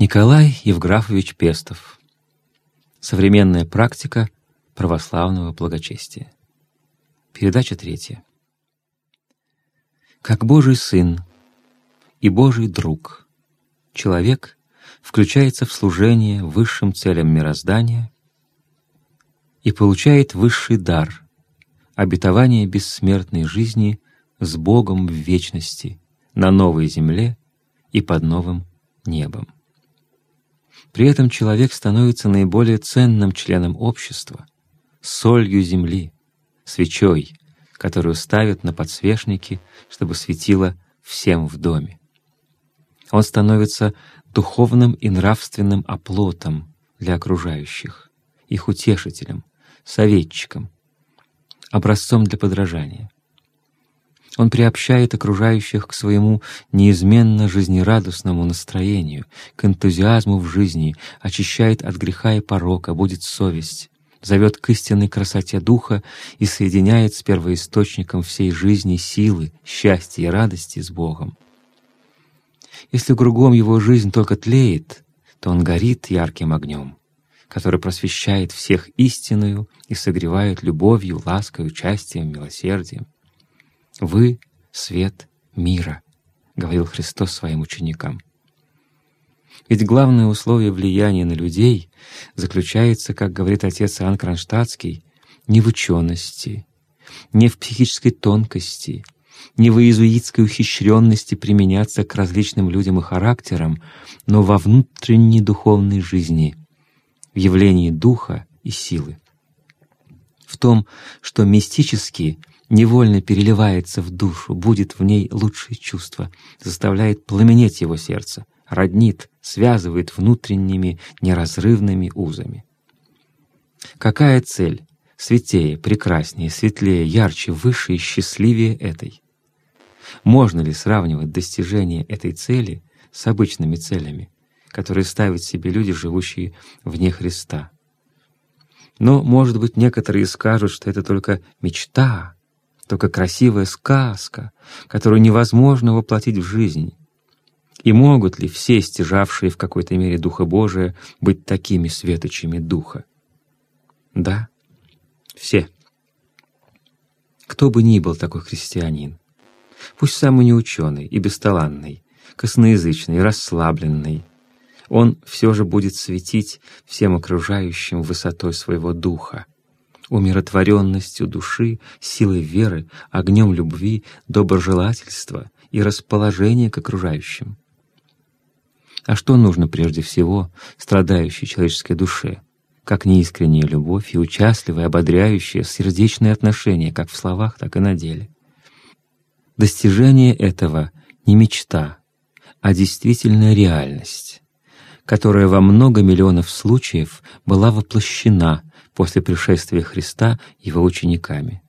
Николай Евграфович Пестов. Современная практика православного благочестия. Передача третья. Как Божий Сын и Божий Друг, человек включается в служение высшим целям мироздания и получает высший дар — обетование бессмертной жизни с Богом в вечности, на новой земле и под новым небом. При этом человек становится наиболее ценным членом общества, солью земли, свечой, которую ставят на подсвечники, чтобы светило всем в доме. Он становится духовным и нравственным оплотом для окружающих, их утешителем, советчиком, образцом для подражания. Он приобщает окружающих к своему неизменно жизнерадостному настроению, к энтузиазму в жизни, очищает от греха и порока, будет совесть, зовет к истинной красоте духа и соединяет с первоисточником всей жизни силы, счастья и радости с Богом. Если кругом его жизнь только тлеет, то он горит ярким огнем, который просвещает всех истинную и согревает любовью, лаской, участием, милосердием. «Вы — свет мира», — говорил Христос своим ученикам. Ведь главное условие влияния на людей заключается, как говорит отец Иоанн Кронштадтский, не в учености, не в психической тонкости, не в иезуитской ухищренности применяться к различным людям и характерам, но во внутренней духовной жизни, в явлении духа и силы. В том, что мистически невольно переливается в душу, будет в ней лучшее чувство, заставляет пламенеть его сердце, роднит, связывает внутренними неразрывными узами. Какая цель святее, прекраснее, светлее, ярче, выше и счастливее этой? Можно ли сравнивать достижение этой цели с обычными целями, которые ставят себе люди, живущие вне Христа? Но, может быть, некоторые скажут, что это только мечта, только красивая сказка, которую невозможно воплотить в жизнь. И могут ли все стяжавшие в какой-то мере Духа Божия быть такими светочами Духа? Да, все. Кто бы ни был такой христианин, пусть самый неученый и бесталанный, косноязычный, расслабленный, он все же будет светить всем окружающим высотой своего духа, умиротворенностью души, силой веры, огнем любви, доброжелательства и расположения к окружающим. А что нужно прежде всего страдающей человеческой душе, как неискренняя любовь и участливое, ободряющее, сердечное отношение как в словах, так и на деле? Достижение этого не мечта, а действительная реальность, которая во много миллионов случаев была воплощена после пришествия Христа его учениками.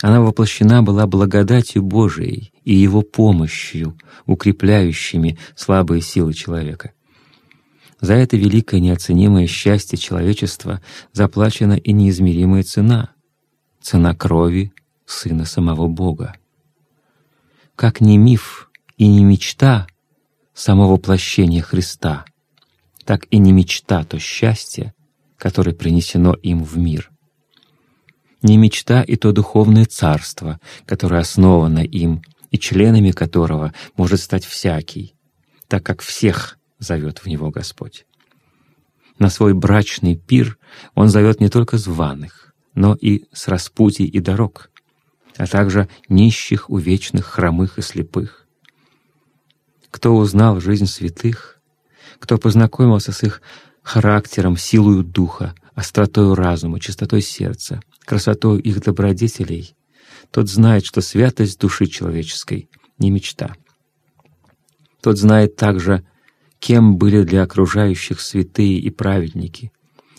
Она воплощена была благодатью Божией и Его помощью, укрепляющими слабые силы человека. За это великое неоценимое счастье человечества заплачена и неизмеримая цена — цена крови Сына самого Бога. Как не миф и не мечта само воплощение Христа, так и не мечта то счастье, которое принесено им в мир. Не мечта и то духовное царство, которое основано им, и членами которого может стать всякий, так как всех зовет в него Господь. На свой брачный пир Он зовет не только званых, но и с распутий и дорог, а также нищих, увечных, хромых и слепых. Кто узнал жизнь святых, кто познакомился с их характером, силою духа, остротою разума, чистотой сердца, красотой их добродетелей, тот знает, что святость души человеческой — не мечта. Тот знает также, кем были для окружающих святые и праведники,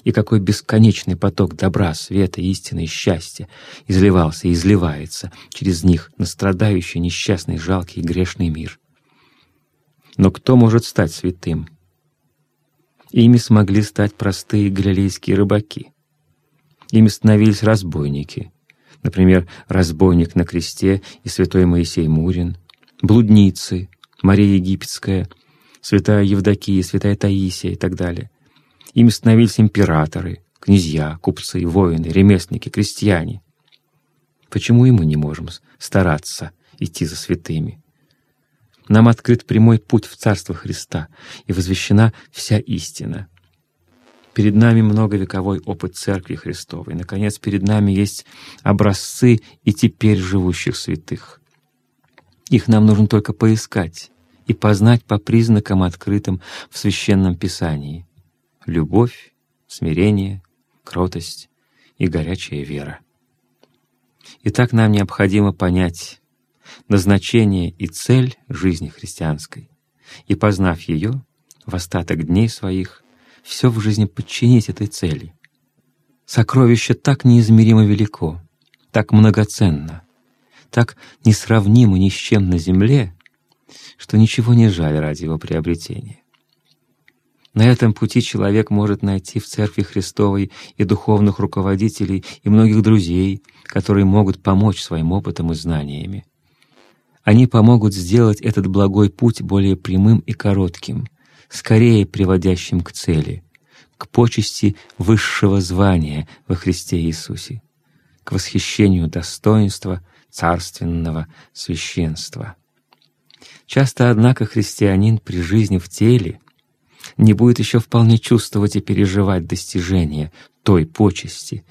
и какой бесконечный поток добра, света, истины и счастья изливался и изливается через них на страдающий, несчастный, жалкий и грешный мир. Но кто может стать святым? Ими смогли стать простые галилейские рыбаки. Ими становились разбойники, например, разбойник на кресте и святой Моисей Мурин, блудницы, Мария Египетская, святая Евдокия, святая Таисия и так далее. Ими становились императоры, князья, купцы, воины, ремесленники, крестьяне. Почему и мы не можем стараться идти за святыми? Нам открыт прямой путь в Царство Христа и возвещена вся истина. Перед нами многовековой опыт Церкви Христовой. Наконец, перед нами есть образцы и теперь живущих святых. Их нам нужно только поискать и познать по признакам, открытым в Священном Писании. Любовь, смирение, кротость и горячая вера. Итак, нам необходимо понять назначение и цель жизни христианской, и, познав ее, в остаток дней своих все в жизни подчинить этой цели. Сокровище так неизмеримо велико, так многоценно, так несравнимо ни с чем на земле, что ничего не жаль ради его приобретения. На этом пути человек может найти в Церкви Христовой и духовных руководителей, и многих друзей, которые могут помочь своим опытом и знаниями. Они помогут сделать этот благой путь более прямым и коротким, скорее приводящим к цели, к почести высшего звания во Христе Иисусе, к восхищению достоинства царственного священства. Часто, однако, христианин при жизни в теле не будет еще вполне чувствовать и переживать достижения той почести,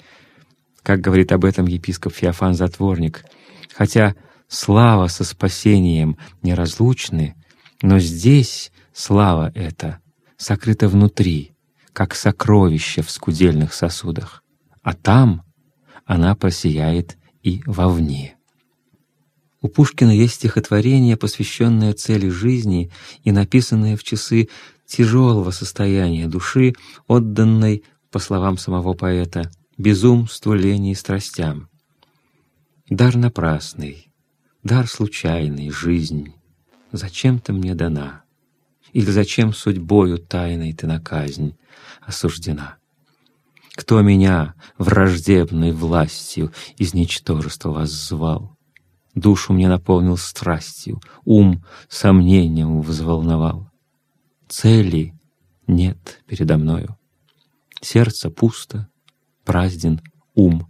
как говорит об этом епископ Феофан Затворник, хотя слава со спасением неразлучны, но здесь слава эта сокрыта внутри, как сокровище в скудельных сосудах, а там она просияет и вовне. У Пушкина есть стихотворение, посвященное цели жизни и написанное в часы тяжелого состояния души, отданной, по словам самого поэта, безумству, лени и страстям. Дар напрасный, дар случайный, жизнь, зачем ты мне дана? Или зачем судьбою тайной ты на казнь осуждена? Кто меня враждебной властью из ничтожества вас звал? Душу мне наполнил страстью, ум сомнением взволновал. Цели нет передо мною. Сердце пусто, празден ум,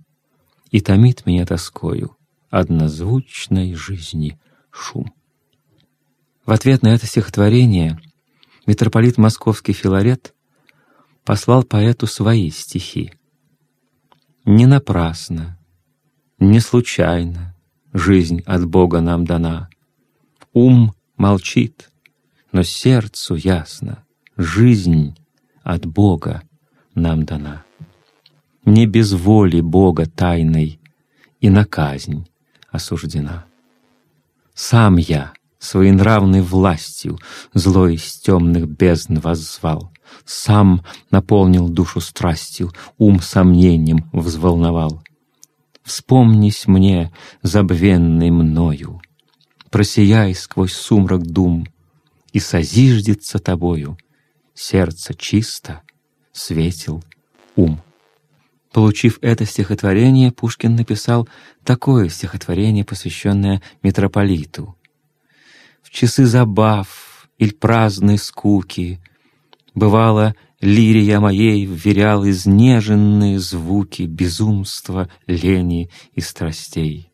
И томит меня тоскою однозвучной жизни шум. В ответ на это стихотворение митрополит Московский Филарет послал поэту свои стихи. Не напрасно, не случайно жизнь от Бога нам дана. Ум молчит, но сердцу ясно, жизнь от Бога нам дана. Не без воли Бога тайной и на казнь осуждена. Сам я своенравной властью злой из темных бездн воззвал, сам наполнил душу страстью, ум сомнением взволновал. Вспомнись мне, забвенный мною, Просияй сквозь сумрак дум, И созиждется тобою Сердце чисто, светил ум. Получив это стихотворение, Пушкин написал такое стихотворение, посвященное митрополиту. В часы забав или праздной скуки Бывало, лирия моей вверял изнеженные звуки безумства, лени и страстей.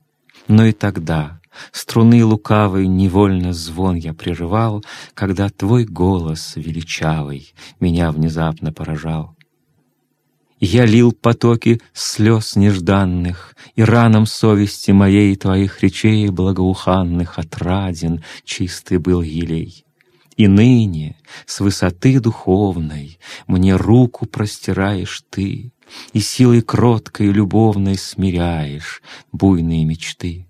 Но и тогда струны лукавой невольно звон я прерывал, когда твой голос величавый меня внезапно поражал. Я лил потоки слез нежданных, И ранам совести моей Твоих речей благоуханных Отраден чистый был елей. И ныне с высоты духовной Мне руку простираешь ты, И силой кроткой и любовной Смиряешь буйные мечты.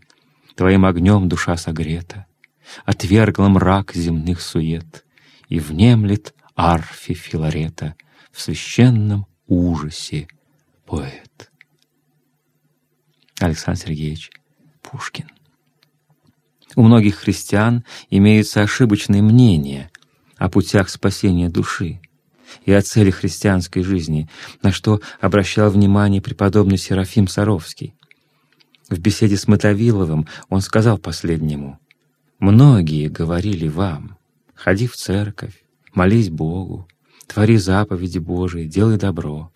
Твоим огнем душа согрета, Отвергла мрак земных сует, И внемлет арфе Филарета В священном ужасе поэт. Александр Сергеевич Пушкин. У многих христиан имеются ошибочные мнения о путях спасения души и о цели христианской жизни, на что обращал внимание преподобный Серафим Саровский. В беседе с Мотовиловым он сказал последнему, «Многие говорили вам, ходи в церковь, молись Богу, твори заповеди Божии, делай добро.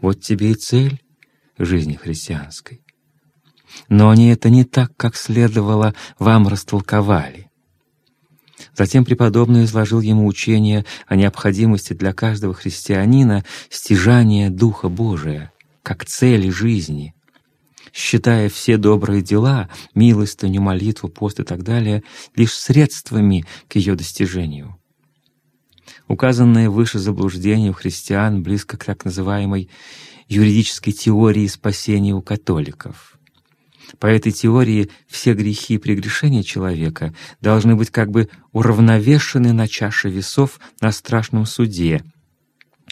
Вот тебе и цель жизни христианской. Но они это не так, как следовало, вам растолковали. Затем преподобный изложил ему учение о необходимости для каждого христианина стяжания Духа Божия как цели жизни, считая все добрые дела, милостыню, молитву, пост и так далее, лишь средствами к ее достижению. Указанное выше заблуждение у христиан близко к так называемой юридической теории спасения у католиков. По этой теории все грехи и прегрешения человека должны быть как бы уравновешены на чаше весов на страшном суде,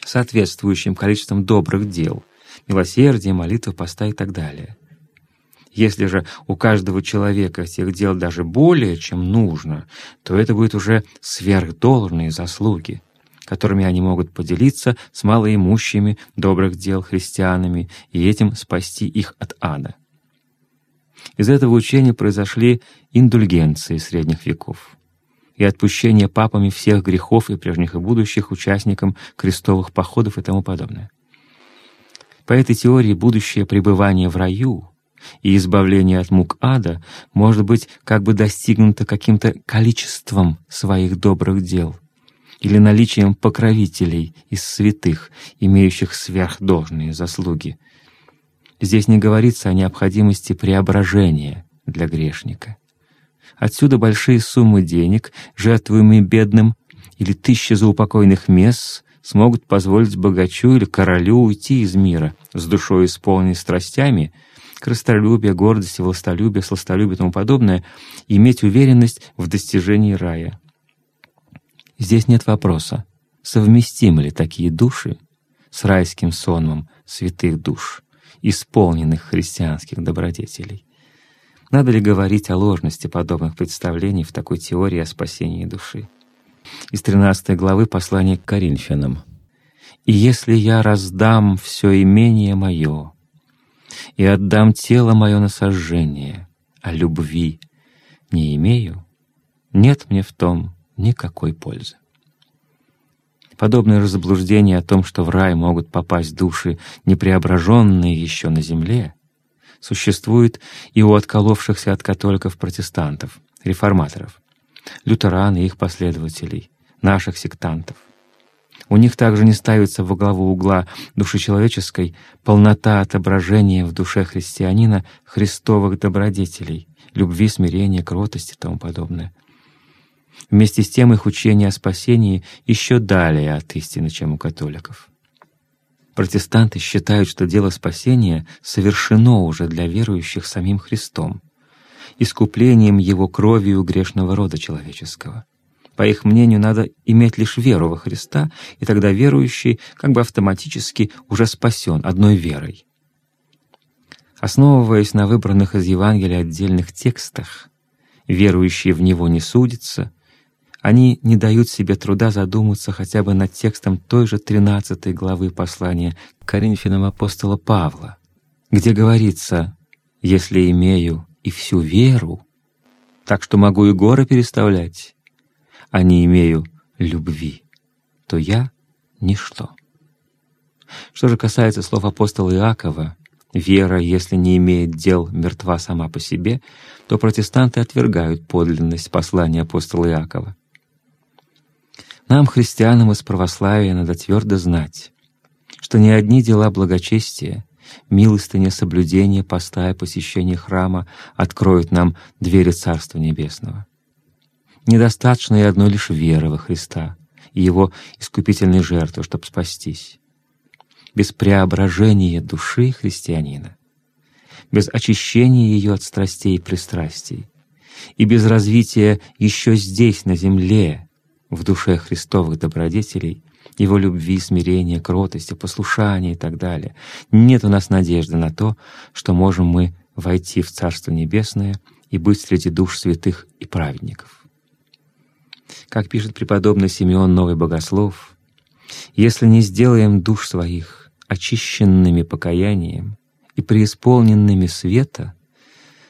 соответствующим количеством добрых дел, милосердия, молитвы, поста и так далее. Если же у каждого человека этих дел даже более, чем нужно, то это будет уже сверхдолжные заслуги, которыми они могут поделиться с малоимущими добрых дел христианами и этим спасти их от ада. Из этого учения произошли индульгенции средних веков и отпущение папами всех грехов и прежних и будущих участникам крестовых походов и тому подобное. По этой теории будущее пребывание в раю и избавление от мук ада может быть как бы достигнуто каким-то количеством своих добрых дел или наличием покровителей из святых, имеющих сверхдолжные заслуги, Здесь не говорится о необходимости преображения для грешника. Отсюда большие суммы денег, жертвуемые бедным, или тысячи заупокойных мест смогут позволить богачу или королю уйти из мира с душой исполненной страстями, крыстолюбие, гордость, властолюбие, сластолюбие и тому подобное, иметь уверенность в достижении рая. Здесь нет вопроса, совместимы ли такие души с райским сонмом святых душ исполненных христианских добродетелей. Надо ли говорить о ложности подобных представлений в такой теории о спасении души? Из 13 главы послания к Коринфянам. «И если я раздам все имение мое и отдам тело мое на сожжение, а любви не имею, нет мне в том никакой пользы». Подобное же заблуждение о том, что в рай могут попасть души, не преображенные еще на земле, существует и у отколовшихся от католиков протестантов, реформаторов, лютеран и их последователей, наших сектантов. У них также не ставится во главу угла души человеческой полнота отображения в душе христианина христовых добродетелей, любви, смирения, кротости и тому подобное — Вместе с тем их учение о спасении еще далее от истины, чем у католиков. Протестанты считают, что дело спасения совершено уже для верующих самим Христом, искуплением Его кровью грешного рода человеческого. По их мнению, надо иметь лишь веру во Христа, и тогда верующий как бы автоматически уже спасен одной верой. Основываясь на выбранных из Евангелия отдельных текстах, верующие в Него не судятся, они не дают себе труда задуматься хотя бы над текстом той же 13 главы послания к Коринфянам апостола Павла, где говорится «Если имею и всю веру, так что могу и горы переставлять, а не имею любви, то я — ничто». Что же касается слов апостола Иакова, «Вера, если не имеет дел, мертва сама по себе», то протестанты отвергают подлинность послания апостола Иакова. Нам, христианам из православия, надо твердо знать, что ни одни дела благочестия, милостыня, соблюдение поста и посещение храма откроют нам двери Царства Небесного. Недостаточно и одной лишь веры во Христа и Его искупительной жертвы, чтобы спастись. Без преображения души христианина, без очищения ее от страстей и пристрастий, и без развития еще здесь, на земле, в душе Христовых добродетелей, Его любви, смирения, кротости, послушания и так далее, нет у нас надежды на то, что можем мы войти в Царство Небесное и быть среди душ святых и праведников. Как пишет преподобный Симеон Новый Богослов, «Если не сделаем душ своих очищенными покаянием и преисполненными света,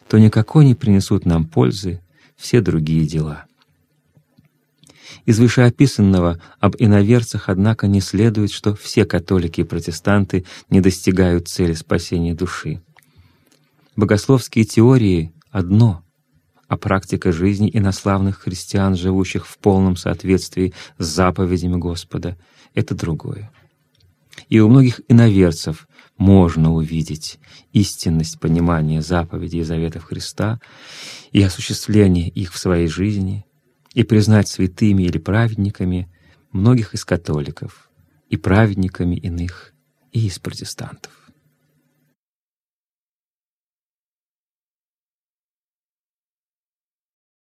то никакой не принесут нам пользы все другие дела». Из вышеописанного об иноверцах, однако, не следует, что все католики и протестанты не достигают цели спасения души. Богословские теории — одно, а практика жизни инославных христиан, живущих в полном соответствии с заповедями Господа — это другое. И у многих иноверцев можно увидеть истинность понимания заповедей и заветов Христа и осуществление их в своей жизни, и признать святыми или праведниками многих из католиков, и праведниками иных, и из протестантов.